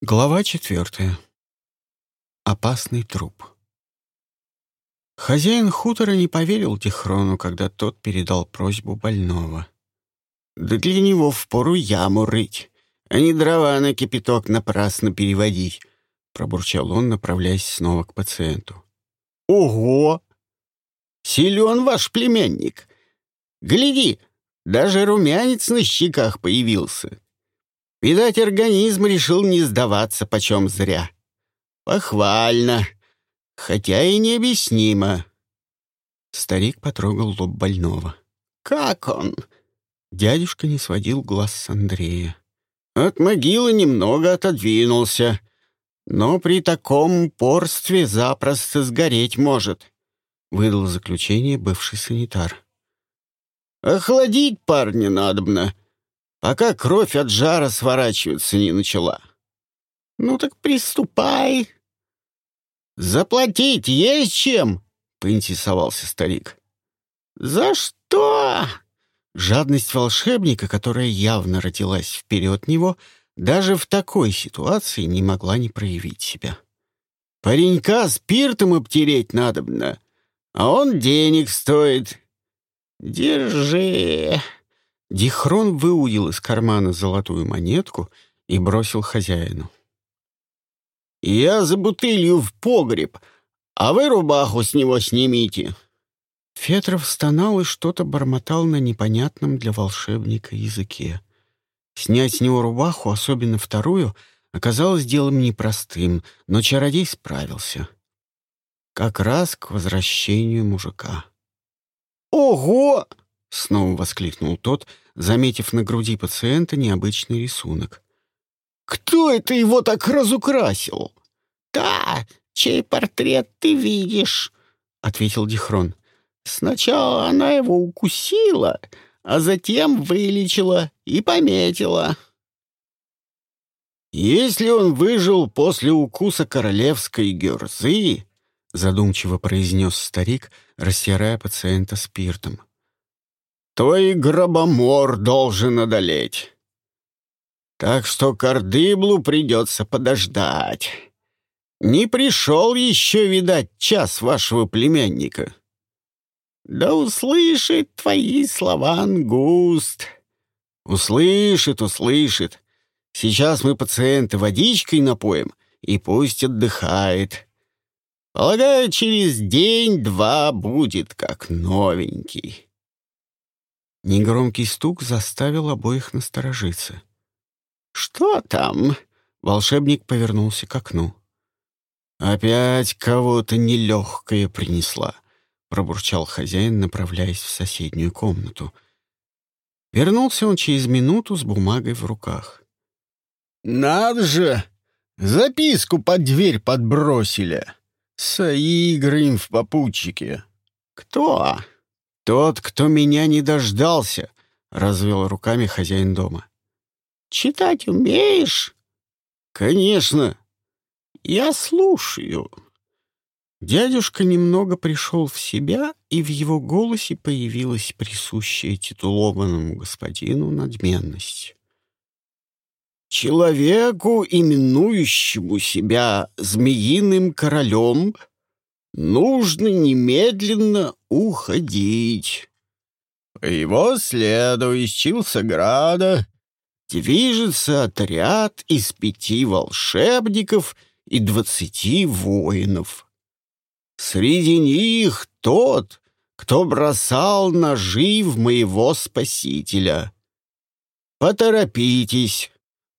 Глава четвертая. Опасный труп. Хозяин хутора не поверил Тихрону, когда тот передал просьбу больного. «Да для него впору яму рыть, а не дрова на кипяток напрасно переводить», — пробурчал он, направляясь снова к пациенту. «Ого! Силен ваш племянник! Гляди, даже румянец на щеках появился!» Видать, организм решил не сдаваться почем зря. Похвально, хотя и необъяснимо. Старик потрогал лоб больного. «Как он?» Дядюшка не сводил глаз с Андрея. «От могилы немного отодвинулся, но при таком порстве запросто сгореть может», — выдал заключение бывший санитар. «Охладить парня надобно, пока кровь от жара сворачиваться не начала. Ну так приступай. Заплатить есть чем? Поинтересовался старик. За что? Жадность волшебника, которая явно родилась вперед него, даже в такой ситуации не могла не проявить себя. Паренька спиртом обтереть надобно, а он денег стоит. Держи. Дихрон выудил из кармана золотую монетку и бросил хозяину. «Я за бутылью в погреб, а вы рубаху с него снимите». Фетров стонал и что-то бормотал на непонятном для волшебника языке. Снять с него рубаху, особенно вторую, оказалось делом непростым, но чародей справился. Как раз к возвращению мужика. «Ого!» — снова воскликнул тот, заметив на груди пациента необычный рисунок. «Кто это его так разукрасил?» «Да, чей портрет ты видишь?» — ответил Дихрон. «Сначала она его укусила, а затем вылечила и пометила». «Если он выжил после укуса королевской герзы», — задумчиво произнес старик, растирая пациента спиртом, то и гробомор должен одолеть. Так что Кардыблу придется подождать. Не пришел еще, видать, час вашего племянника. Да услышит твои слова ангуст. Услышит, услышит. Сейчас мы пациента водичкой напоим, и пусть отдыхает. Полагаю, через день-два будет как новенький. Негромкий стук заставил обоих насторожиться. «Что там?» — волшебник повернулся к окну. «Опять кого-то нелегкое принесла», — пробурчал хозяин, направляясь в соседнюю комнату. Вернулся он через минуту с бумагой в руках. «Надо же! Записку под дверь подбросили. Соиграем в попутчике». «Кто?» «Тот, кто меня не дождался», — развел руками хозяин дома. «Читать умеешь?» «Конечно». «Я слушаю». Дядюшка немного пришел в себя, и в его голосе появилась присущая титулованному господину надменность. «Человеку, именующему себя змеиным королем, нужно немедленно уходить. По его следу из Чилсограда движется отряд из пяти волшебников и двадцати воинов. Среди них тот, кто бросал ножи в моего спасителя. Поторопитесь,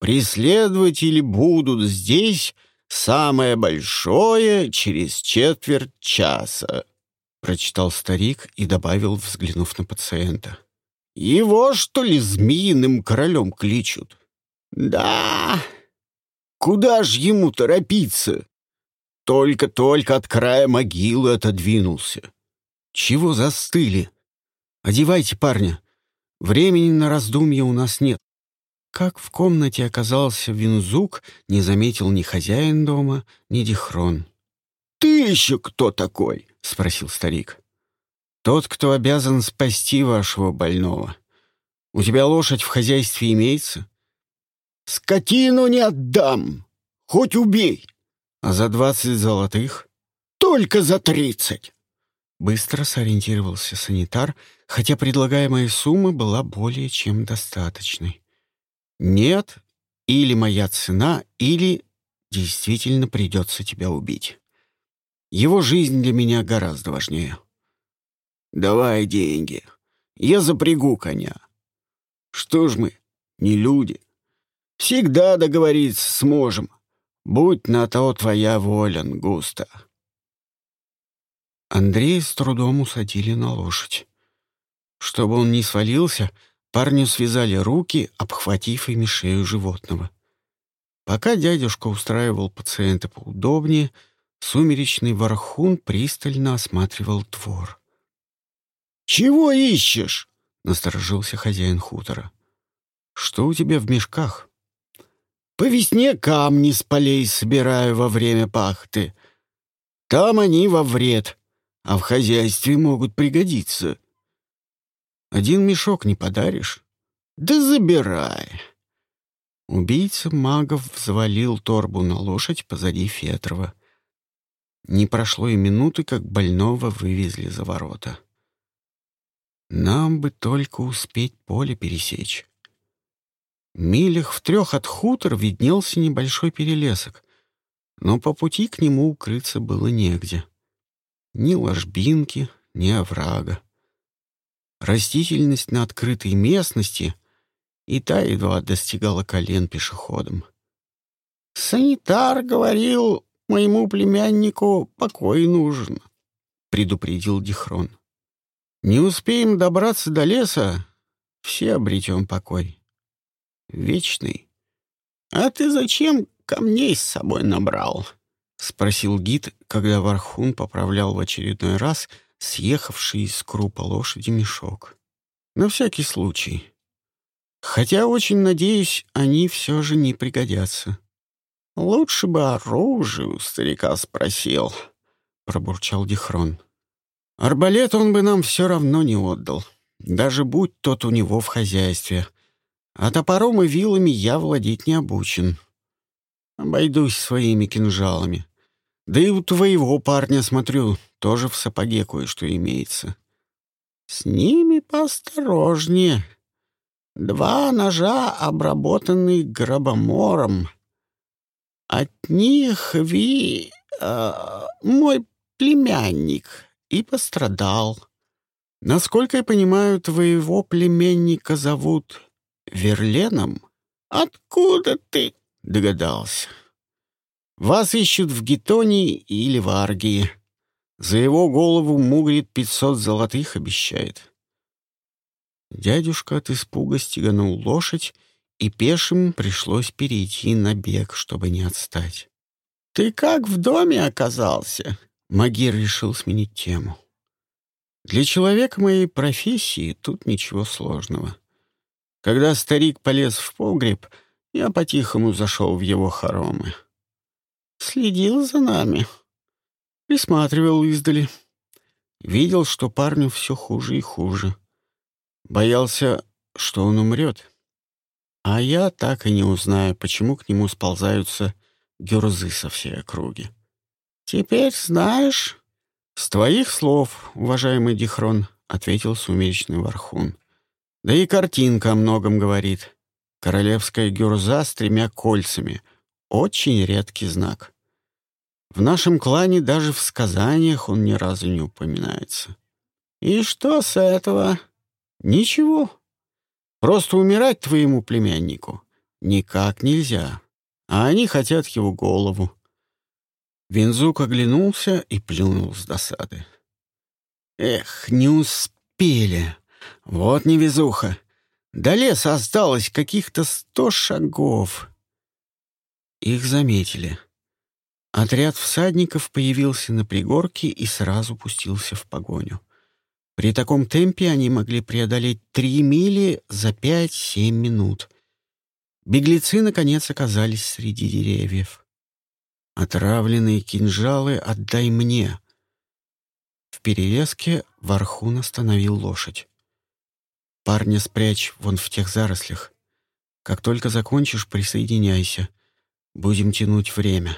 преследователи будут здесь Самое большое через четверть часа», — прочитал старик и добавил, взглянув на пациента. «Его, что ли, змеиным королем кличут?» «Да. Куда ж ему торопиться? Только-только от края могилы отодвинулся». «Чего застыли? Одевайте парня. Времени на раздумья у нас нет. Как в комнате оказался Винзук, не заметил ни хозяин дома, ни Дихрон. «Ты еще кто такой?» — спросил старик. «Тот, кто обязан спасти вашего больного. У тебя лошадь в хозяйстве имеется?» «Скотину не отдам! хоть убей. А за двадцать золотых? Только за тридцать. Быстро сориентировался санитар, хотя предлагаемая сумма была более чем достаточной. Нет, или моя цена, или действительно придется тебя убить. Его жизнь для меня гораздо важнее. Давай деньги. Я запрягу коня. Что ж мы, не люди? Всегда договориться сможем. Будь на то твоя воля, Густа. Андрея с трудом усадили на лошадь. Чтобы он не свалился, парню связали руки, обхватив ими шею животного. Пока дядюшка устраивал пациента поудобнее, сумеречный вархун пристально осматривал двор. «Чего ищешь?» — насторожился хозяин хутора. «Что у тебя в мешках?» «По весне камни с полей собираю во время пахты. Там они во вред, а в хозяйстве могут пригодиться. Один мешок не подаришь? Да забирай. Убийца магов взвалил торбу на лошадь позади Фетрова. Не прошло и минуты, как больного вывезли за ворота. Нам бы только успеть поле пересечь. Милях в трех от хутора виднелся небольшой перелесок, но по пути к нему укрыться было негде. Ни ложбинки, ни оврага. Растительность на открытой местности и та едва достигала колен пешеходам. «Санитар говорил, моему племяннику покой нужен», — предупредил Дихрон. «Не успеем добраться до леса, все обретем покой. Вечный. А ты зачем камней с собой набрал?» — спросил гид, когда Вархун поправлял в очередной раз съехавший из крупа лошади мешок. «На всякий случай. Хотя, очень надеюсь, они все же не пригодятся». «Лучше бы оружие у старика спросил», — пробурчал Дихрон. «Арбалет он бы нам все равно не отдал, даже будь тот у него в хозяйстве. А топором и вилами я владеть не обучен». Обойдусь своими кинжалами. Да и у твоего парня, смотрю, тоже в сапоге кое-что имеется. С ними поосторожнее. Два ножа, обработанные гробомором. От них Ви... Э, мой племянник и пострадал. Насколько я понимаю, твоего племянника зовут Верленом? Откуда ты? Догадался. Вас ищут в Гетонии или в Аргии. За его голову Мугрид пятьсот золотых обещает. Дядюшка от испуга стеганул лошадь, и пешим пришлось перейти на бег, чтобы не отстать. «Ты как в доме оказался?» Магир решил сменить тему. «Для человека моей профессии тут ничего сложного. Когда старик полез в погреб — я по-тихому зашел в его хоромы. Следил за нами. Присматривал издали. Видел, что парню все хуже и хуже. Боялся, что он умрет. А я так и не узнаю, почему к нему сползаются гюрзы со всей округи. «Теперь знаешь?» «С твоих слов, уважаемый Дихрон», — ответил сумеречный Вархун. «Да и картинка о многом говорит. Королевская гюрза с тремя кольцами. Очень редкий знак. В нашем клане даже в сказаниях он ни разу не упоминается. И что с этого? Ничего. Просто умирать твоему племяннику никак нельзя. А они хотят его голову. Винзук оглянулся и плюнул с досады. Эх, не успели. Вот невезуха. До леса осталось каких-то сто шагов. Их заметили. Отряд всадников появился на пригорке и сразу пустился в погоню. При таком темпе они могли преодолеть три мили за пять-семь минут. Беглецы, наконец, оказались среди деревьев. «Отравленные кинжалы отдай мне!» В перелеске Вархун остановил лошадь. Парня спрячь вон в тех зарослях. Как только закончишь, присоединяйся. Будем тянуть время.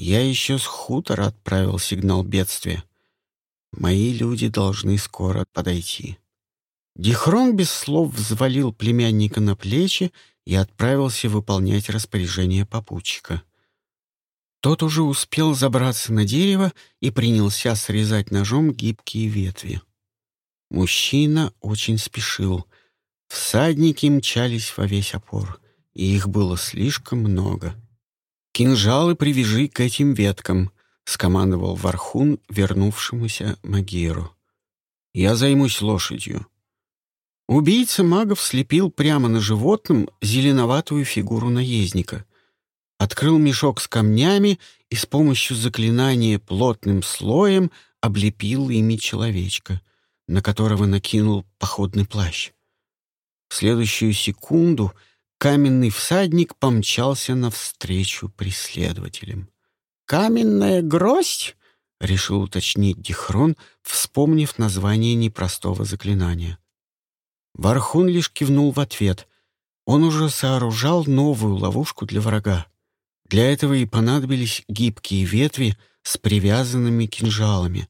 Я еще с хутора отправил сигнал бедствия. Мои люди должны скоро подойти. Дихрон без слов взвалил племянника на плечи и отправился выполнять распоряжение попутчика. Тот уже успел забраться на дерево и принялся срезать ножом гибкие ветви. Мужчина очень спешил. Всадники мчались во весь опор, и их было слишком много. «Кинжалы привяжи к этим веткам», — скомандовал Вархун вернувшемуся Магиру. «Я займусь лошадью». Убийца магов слепил прямо на животном зеленоватую фигуру наездника. Открыл мешок с камнями и с помощью заклинания плотным слоем облепил ими человечка, на которого накинул походный плащ. В следующую секунду каменный всадник помчался навстречу преследователям. «Каменная гроздь?» — решил уточнить Дихрон, вспомнив название непростого заклинания. Вархун лишь кивнул в ответ. Он уже сооружал новую ловушку для врага. Для этого и понадобились гибкие ветви с привязанными кинжалами.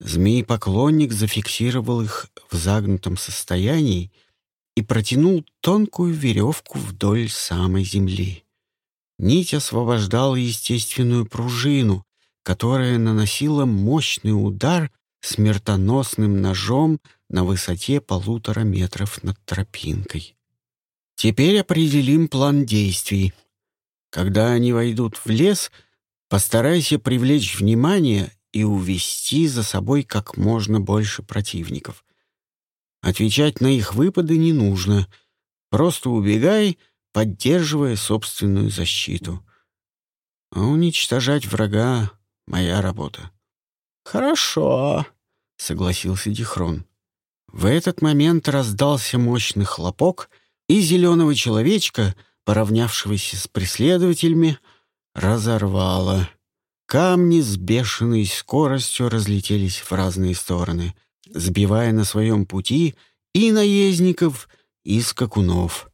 Змей-поклонник зафиксировал их в загнутом состоянии и протянул тонкую веревку вдоль самой земли. Нить освобождала естественную пружину, которая наносила мощный удар смертоносным ножом на высоте полутора метров над тропинкой. Теперь определим план действий. Когда они войдут в лес, постарайся привлечь внимание и увести за собой как можно больше противников. Отвечать на их выпады не нужно. Просто убегай, поддерживая собственную защиту. А уничтожать врага — моя работа. «Хорошо», — согласился Дихрон. В этот момент раздался мощный хлопок, и зеленого человечка, поравнявшегося с преследователями, разорвало. Камни с бешеной скоростью разлетелись в разные стороны, сбивая на своем пути и наездников, и скакунов.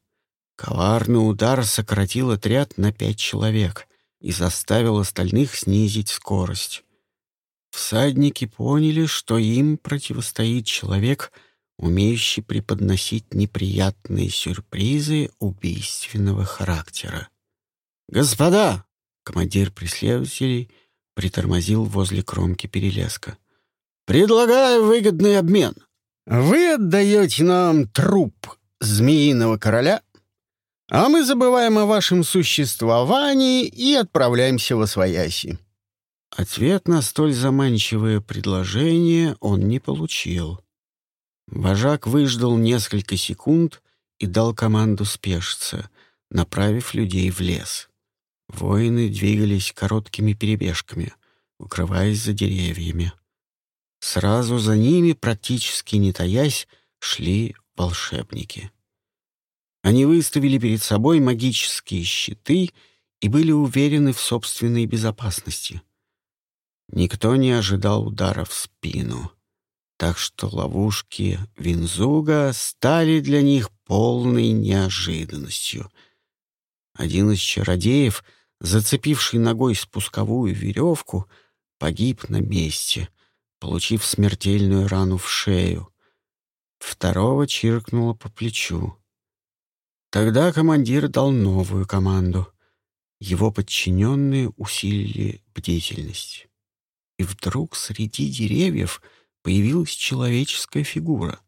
Коварный удар сократил отряд на пять человек и заставил остальных снизить скорость. Всадники поняли, что им противостоит человек, умеющий преподносить неприятные сюрпризы убийственного характера. «Господа!» — командир преследователей притормозил возле кромки перелеска. «Предлагаю выгодный обмен. Вы отдаете нам труп змеиного короля, а мы забываем о вашем существовании и отправляемся во свояси. Ответ на столь заманчивое предложение он не получил. Вожак выждал несколько секунд и дал команду спешиться, направив людей в лес. Воины двигались короткими перебежками, укрываясь за деревьями. Сразу за ними, практически не таясь, шли волшебники. Они выставили перед собой магические щиты и были уверены в собственной безопасности — Никто не ожидал удара в спину, так что ловушки Винзуга стали для них полной неожиданностью. Один из чародеев, зацепивший ногой спусковую веревку, погиб на месте, получив смертельную рану в шею. Второго чиркнуло по плечу. Тогда командир дал новую команду. Его подчиненные усилили бдительность и вдруг среди деревьев появилась человеческая фигура.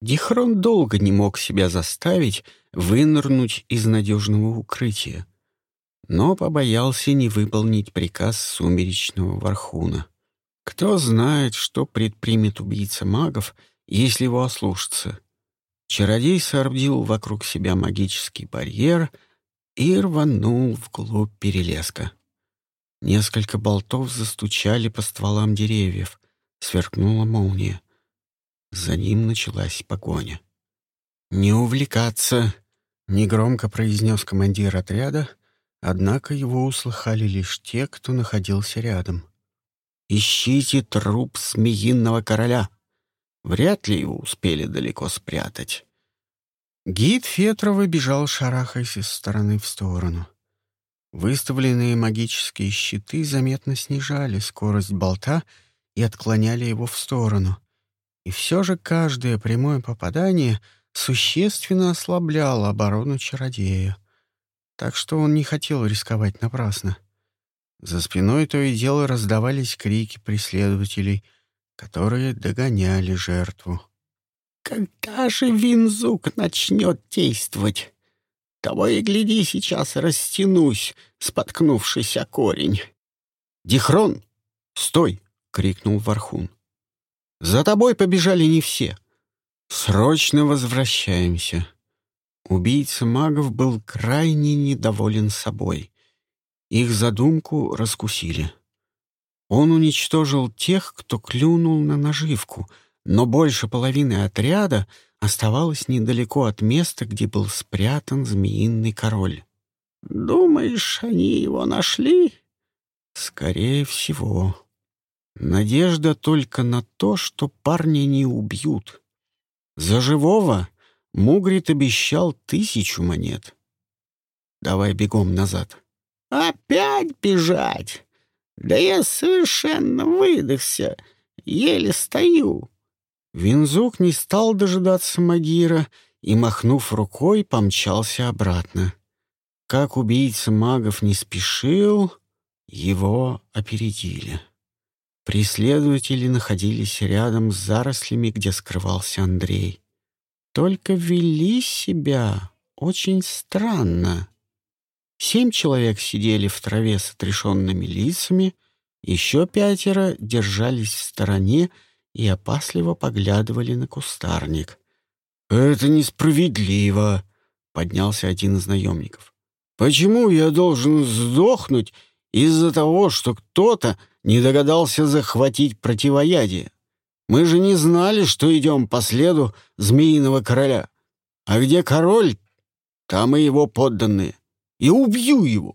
Дихрон долго не мог себя заставить вынырнуть из надежного укрытия, но побоялся не выполнить приказ сумеречного Вархуна. Кто знает, что предпримет убийца магов, если его ослушаться. Чародей соорудил вокруг себя магический барьер и рванул вглубь перелеска. Несколько болтов застучали по стволам деревьев. Сверкнула молния. За ним началась погоня. «Не увлекаться!» — негромко произнес командир отряда, однако его услыхали лишь те, кто находился рядом. «Ищите труп змеиного короля!» Вряд ли его успели далеко спрятать. Гид Фетрова бежал, шарахаясь из стороны в сторону. Выставленные магические щиты заметно снижали скорость болта и отклоняли его в сторону. И все же каждое прямое попадание существенно ослабляло оборону чародея. Так что он не хотел рисковать напрасно. За спиной то и дело раздавались крики преследователей, которые догоняли жертву. «Когда же Винзук начнет действовать?» Того и гляди, сейчас растянусь, споткнувшись о корень. «Дихрон, стой!» — крикнул Вархун. «За тобой побежали не все. Срочно возвращаемся». Убийца магов был крайне недоволен собой. Их задумку раскусили. Он уничтожил тех, кто клюнул на наживку, но больше половины отряда — оставалась недалеко от места, где был спрятан змеиный король. «Думаешь, они его нашли?» «Скорее всего. Надежда только на то, что парня не убьют. За живого Мугрит обещал тысячу монет. Давай бегом назад». «Опять бежать? Да я совершенно выдохся, еле стою». Винзук не стал дожидаться Магира и, махнув рукой, помчался обратно. Как убийца магов не спешил, его опередили. Преследователи находились рядом с зарослями, где скрывался Андрей. Только вели себя очень странно. Семь человек сидели в траве с отрешенными лицами, еще пятеро держались в стороне и опасливо поглядывали на кустарник. «Это несправедливо», — поднялся один из наемников. «Почему я должен сдохнуть из-за того, что кто-то не догадался захватить противоядие? Мы же не знали, что идем по следу Змеиного Короля. А где король, там и его подданные. И убью его!»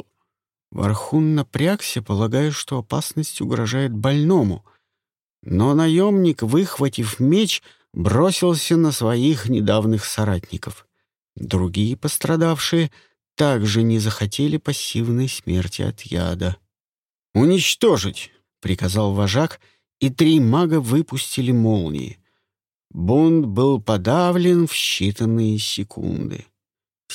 Вархун напрягся, полагая, что опасность угрожает больному — но наемник, выхватив меч, бросился на своих недавних соратников. Другие пострадавшие также не захотели пассивной смерти от яда. «Уничтожить!» — приказал вожак, и три мага выпустили молнии. Бунт был подавлен в считанные секунды.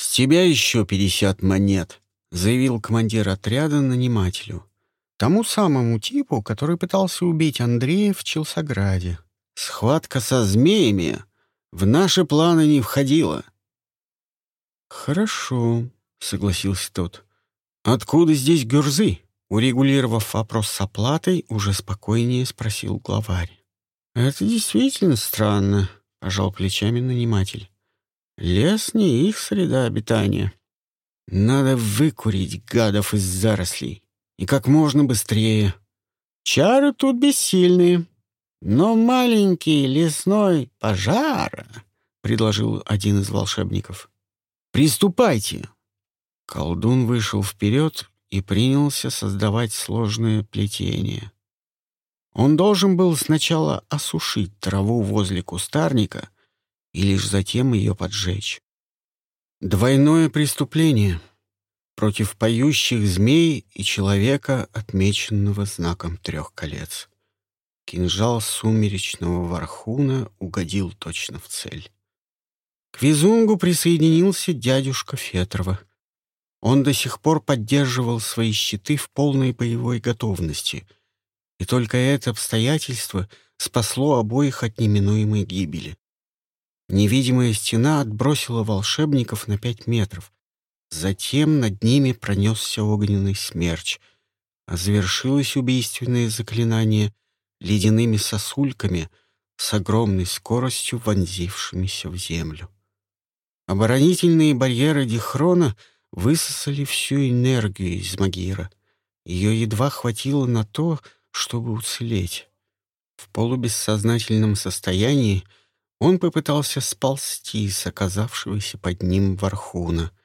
«С тебя еще пятьдесят монет», — заявил командир отряда нанимателю. Тому самому типу, который пытался убить Андрея в Челсограде. Схватка со змеями в наши планы не входила. «Хорошо», — согласился тот. «Откуда здесь гюрзы?» Урегулировав вопрос с оплатой, уже спокойнее спросил главарь. «Это действительно странно», — пожал плечами наниматель. «Лес не их среда обитания. Надо выкурить гадов из зарослей» и как можно быстрее. Чары тут бессильные, но маленький лесной пожар, — предложил один из волшебников. «Приступайте!» Колдун вышел вперед и принялся создавать сложное плетение. Он должен был сначала осушить траву возле кустарника и лишь затем ее поджечь. Двойное преступление — против поющих змей и человека, отмеченного знаком трех колец. Кинжал сумеречного Вархуна угодил точно в цель. К Визунгу присоединился дядюшка Фетрова. Он до сих пор поддерживал свои щиты в полной боевой готовности, и только это обстоятельство спасло обоих от неминуемой гибели. Невидимая стена отбросила волшебников на пять метров, Затем над ними пронесся огненный смерч, а завершилось убийственное заклинание ледяными сосульками с огромной скоростью вонзившимися в землю. Оборонительные барьеры Дихрона высосали всю энергию из Магира. Ее едва хватило на то, чтобы уцелеть. В полубессознательном состоянии он попытался сползти с оказавшегося под ним Вархуна —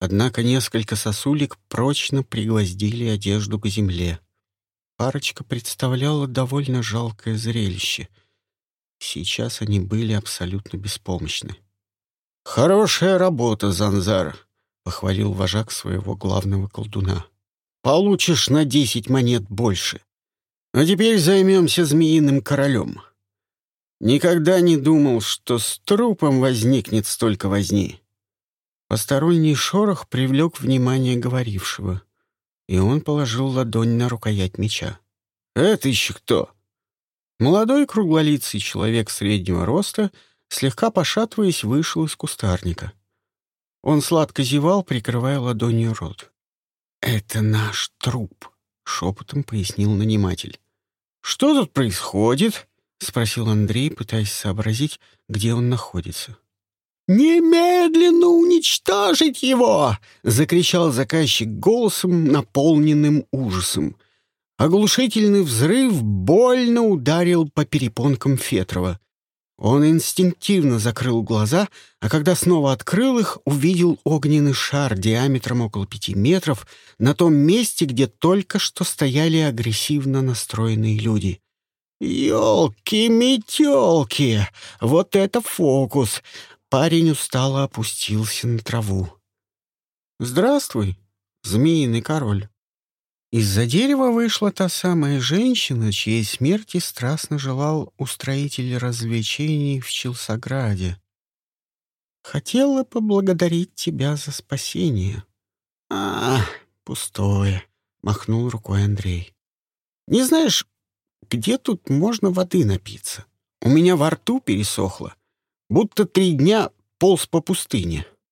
Однако несколько сосулек прочно пригвоздили одежду к земле. Парочка представляла довольно жалкое зрелище. Сейчас они были абсолютно беспомощны. «Хорошая работа, Занзар!» — похвалил вожак своего главного колдуна. «Получишь на десять монет больше. А теперь займемся змеиным королем. Никогда не думал, что с трупом возникнет столько возни». Посторонний шорох привлек внимание говорившего, и он положил ладонь на рукоять меча. «Это еще кто?» Молодой круглолицый человек среднего роста, слегка пошатываясь, вышел из кустарника. Он сладко зевал, прикрывая ладонью рот. «Это наш труп», — шепотом пояснил наниматель. «Что тут происходит?» — спросил Андрей, пытаясь сообразить, где он находится. «Немедленно уничтожить его!» — закричал заказчик голосом, наполненным ужасом. Оглушительный взрыв больно ударил по перепонкам Фетрова. Он инстинктивно закрыл глаза, а когда снова открыл их, увидел огненный шар диаметром около пяти метров на том месте, где только что стояли агрессивно настроенные люди. «Елки-метелки! Вот это фокус! Парень устало опустился на траву. «Здравствуй, змеиный король». Из-за дерева вышла та самая женщина, чьей смерти страстно желал устроитель развлечений в Челсограде. «Хотела поблагодарить тебя за спасение». «А, пустое», — махнул рукой Андрей. «Не знаешь, где тут можно воды напиться? У меня во рту пересохло будто три дня полз по пустыне.